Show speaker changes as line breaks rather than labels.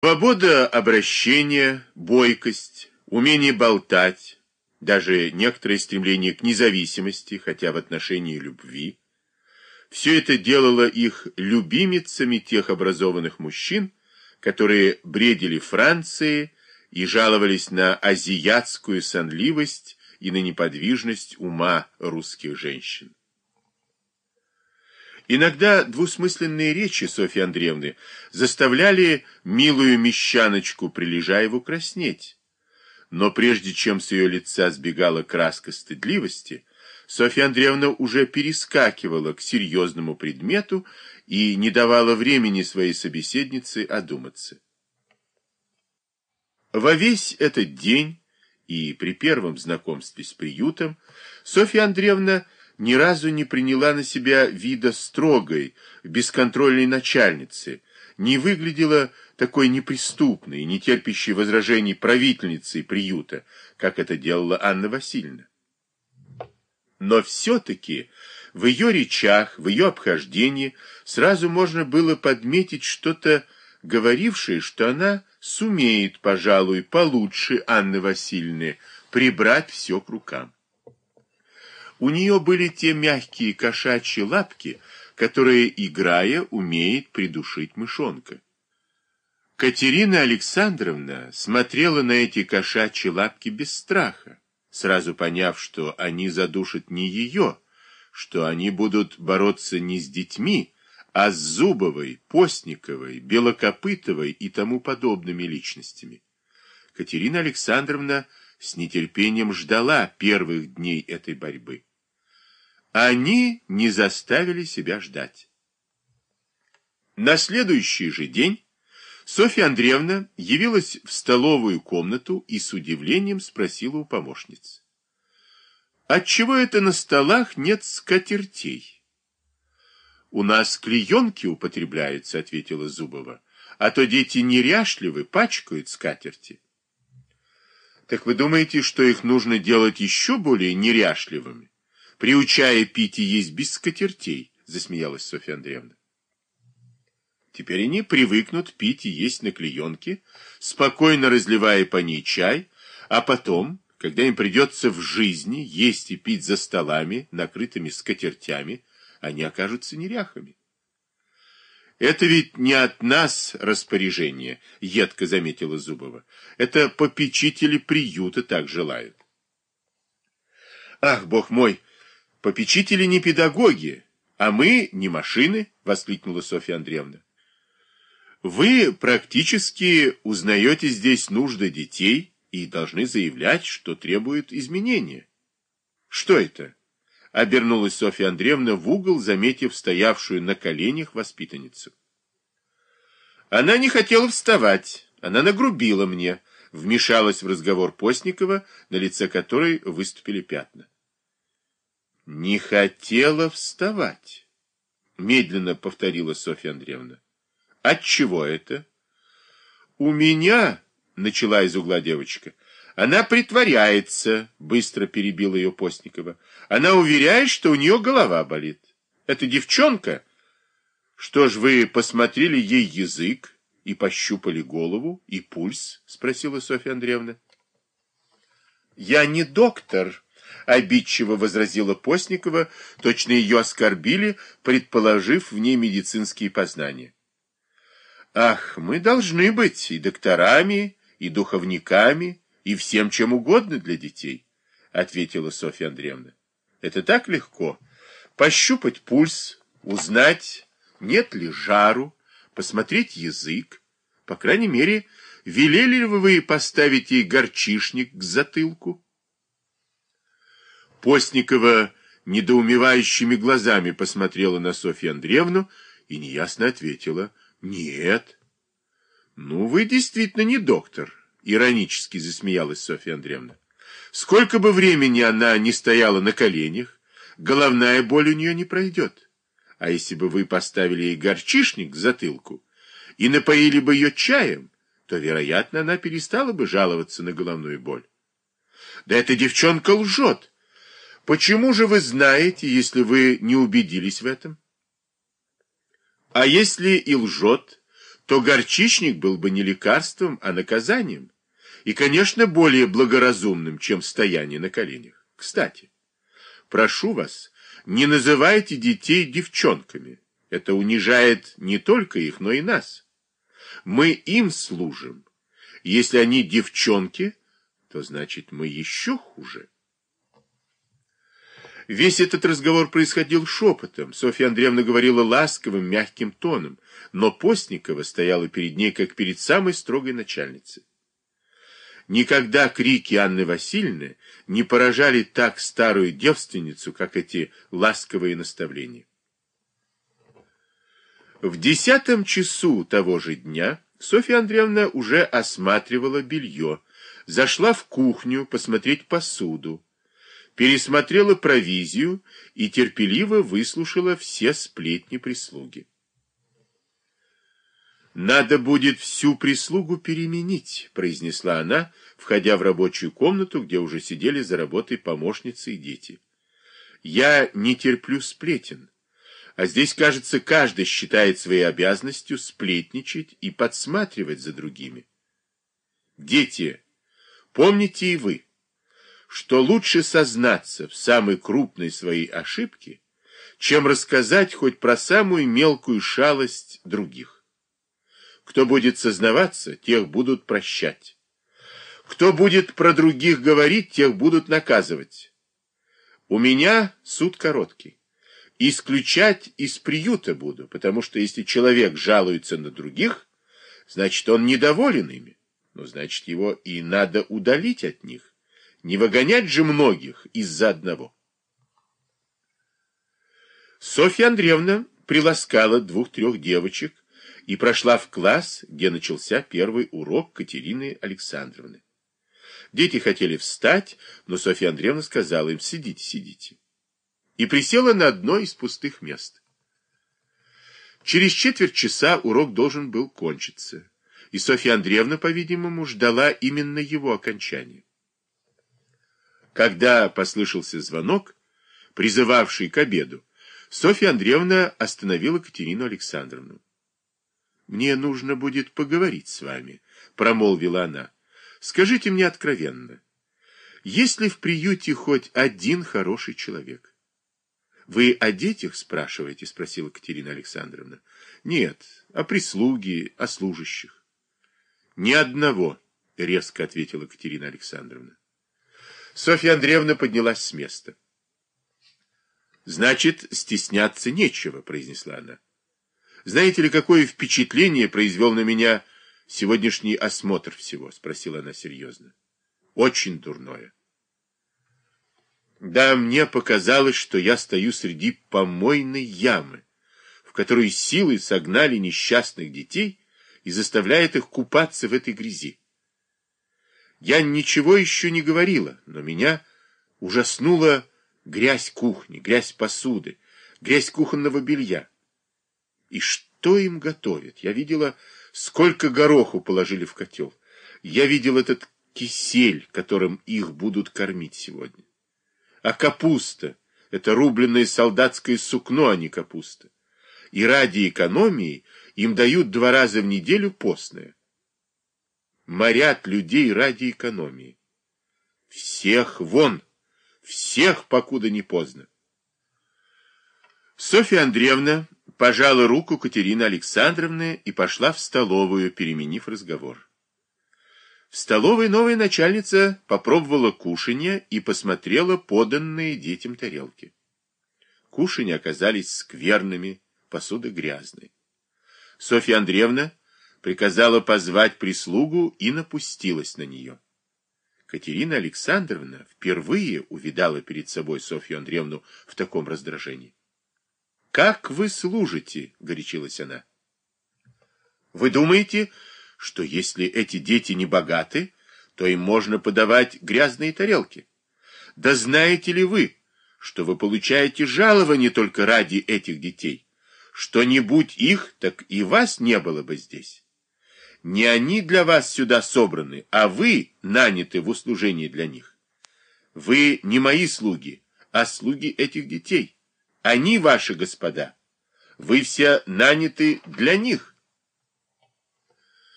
Свобода обращения, бойкость, умение болтать, даже некоторое стремление к независимости, хотя в отношении любви, все это делало их любимицами тех образованных мужчин, которые бредили Франции и жаловались на азиатскую сонливость и на неподвижность ума русских женщин. Иногда двусмысленные речи Софьи Андреевны заставляли милую мещаночку Прилежаеву краснеть. Но прежде чем с ее лица сбегала краска стыдливости, Софья Андреевна уже перескакивала к серьезному предмету и не давала времени своей собеседнице одуматься. Во весь этот день и при первом знакомстве с приютом Софья Андреевна ни разу не приняла на себя вида строгой, бесконтрольной начальницы, не выглядела такой неприступной, не терпящей возражений правительницей приюта, как это делала Анна Васильевна. Но все-таки в ее речах, в ее обхождении сразу можно было подметить что-то, говорившее, что она сумеет, пожалуй, получше Анны Васильевны прибрать все к рукам. У нее были те мягкие кошачьи лапки, которые, играя, умеет придушить мышонка. Катерина Александровна смотрела на эти кошачьи лапки без страха, сразу поняв, что они задушат не ее, что они будут бороться не с детьми, а с Зубовой, Постниковой, Белокопытовой и тому подобными личностями. Катерина Александровна с нетерпением ждала первых дней этой борьбы. Они не заставили себя ждать. На следующий же день Софья Андреевна явилась в столовую комнату и с удивлением спросила у помощниц. «Отчего это на столах нет скатертей?» «У нас клеенки употребляются», — ответила Зубова, «а то дети неряшливы, пачкают скатерти». «Так вы думаете, что их нужно делать еще более неряшливыми?» Приучая пить и есть без скатертей, засмеялась Софья Андреевна. Теперь они привыкнут пить и есть на клеенке, спокойно разливая по ней чай, а потом, когда им придется в жизни есть и пить за столами, накрытыми скатертями, они окажутся неряхами. Это ведь не от нас распоряжение, едко заметила Зубова. Это попечители приюта так желают. Ах, бог мой, Попечители не педагоги, а мы не машины, воскликнула Софья Андреевна. Вы практически узнаете здесь нужды детей и должны заявлять, что требуют изменения. Что это? Обернулась Софья Андреевна в угол, заметив стоявшую на коленях воспитанницу. Она не хотела вставать, она нагрубила мне, вмешалась в разговор Постникова, на лице которой выступили пятна. Не хотела вставать, медленно повторила Софья Андреевна. От чего это? У меня, начала из угла девочка. Она притворяется, быстро перебила ее Постникова. Она уверяет, что у нее голова болит. Это девчонка? Что ж вы посмотрели ей язык и пощупали голову и пульс? спросила Софья Андреевна. Я не доктор, обидчиво возразила Постникова, точно ее оскорбили, предположив в ней медицинские познания. Ах, мы должны быть и докторами, и духовниками, и всем чем угодно для детей, ответила Софья Андреевна. Это так легко. Пощупать пульс, узнать, нет ли жару, посмотреть язык. По крайней мере, велели ли вы поставить ей горчишник к затылку? Постникова недоумевающими глазами посмотрела на Софью Андреевну и неясно ответила «Нет». «Ну, вы действительно не доктор», — иронически засмеялась Софья Андреевна. «Сколько бы времени она не стояла на коленях, головная боль у нее не пройдет. А если бы вы поставили ей горчишник к затылку и напоили бы ее чаем, то, вероятно, она перестала бы жаловаться на головную боль». «Да эта девчонка лжет!» Почему же вы знаете, если вы не убедились в этом? А если и лжет, то горчичник был бы не лекарством, а наказанием. И, конечно, более благоразумным, чем стояние на коленях. Кстати, прошу вас, не называйте детей девчонками. Это унижает не только их, но и нас. Мы им служим. Если они девчонки, то значит мы еще хуже. Весь этот разговор происходил шепотом. Софья Андреевна говорила ласковым, мягким тоном, но Постникова стояла перед ней, как перед самой строгой начальницей. Никогда крики Анны Васильевны не поражали так старую девственницу, как эти ласковые наставления. В десятом часу того же дня Софья Андреевна уже осматривала белье, зашла в кухню посмотреть посуду, пересмотрела провизию и терпеливо выслушала все сплетни прислуги. «Надо будет всю прислугу переменить», — произнесла она, входя в рабочую комнату, где уже сидели за работой помощницы и дети. «Я не терплю сплетен, а здесь, кажется, каждый считает своей обязанностью сплетничать и подсматривать за другими. Дети, помните и вы, что лучше сознаться в самой крупной своей ошибке, чем рассказать хоть про самую мелкую шалость других. Кто будет сознаваться, тех будут прощать. Кто будет про других говорить, тех будут наказывать. У меня суд короткий. Исключать из приюта буду, потому что если человек жалуется на других, значит, он недоволен ими. Но значит, его и надо удалить от них. Не выгонять же многих из-за одного. Софья Андреевна приласкала двух-трех девочек и прошла в класс, где начался первый урок Катерины Александровны. Дети хотели встать, но Софья Андреевна сказала им «сидите, сидите» и присела на одно из пустых мест. Через четверть часа урок должен был кончиться, и Софья Андреевна, по-видимому, ждала именно его окончания. Когда послышался звонок, призывавший к обеду, Софья Андреевна остановила Катерину Александровну. «Мне нужно будет поговорить с вами», — промолвила она. «Скажите мне откровенно, есть ли в приюте хоть один хороший человек?» «Вы о детях спрашиваете?» — спросила Катерина Александровна. «Нет, о прислуге, о служащих». «Ни одного», — резко ответила Катерина Александровна. Софья Андреевна поднялась с места. «Значит, стесняться нечего», — произнесла она. «Знаете ли, какое впечатление произвел на меня сегодняшний осмотр всего?» — спросила она серьезно. «Очень дурное». Да, мне показалось, что я стою среди помойной ямы, в которую силой согнали несчастных детей и заставляют их купаться в этой грязи. Я ничего еще не говорила, но меня ужаснула грязь кухни, грязь посуды, грязь кухонного белья. И что им готовят? Я видела, сколько гороху положили в котел. Я видел этот кисель, которым их будут кормить сегодня. А капуста — это рубленное солдатское сукно, а не капуста. И ради экономии им дают два раза в неделю постное морят людей ради экономии. Всех вон, всех, покуда не поздно. Софья Андреевна пожала руку Катерины Александровны и пошла в столовую, переменив разговор. В столовой новая начальница попробовала кушанье и посмотрела поданные детям тарелки. Кушанья оказались скверными, посуда грязной. Софья Андреевна приказала позвать прислугу и напустилась на нее. Катерина Александровна впервые увидала перед собой Софью Андреевну в таком раздражении. «Как вы служите?» — горячилась она. «Вы думаете, что если эти дети не богаты, то им можно подавать грязные тарелки? Да знаете ли вы, что вы получаете жалование только ради этих детей? Что не будь их, так и вас не было бы здесь». Не они для вас сюда собраны, а вы наняты в услужении для них. Вы не мои слуги, а слуги этих детей. Они ваши господа. Вы все наняты для них.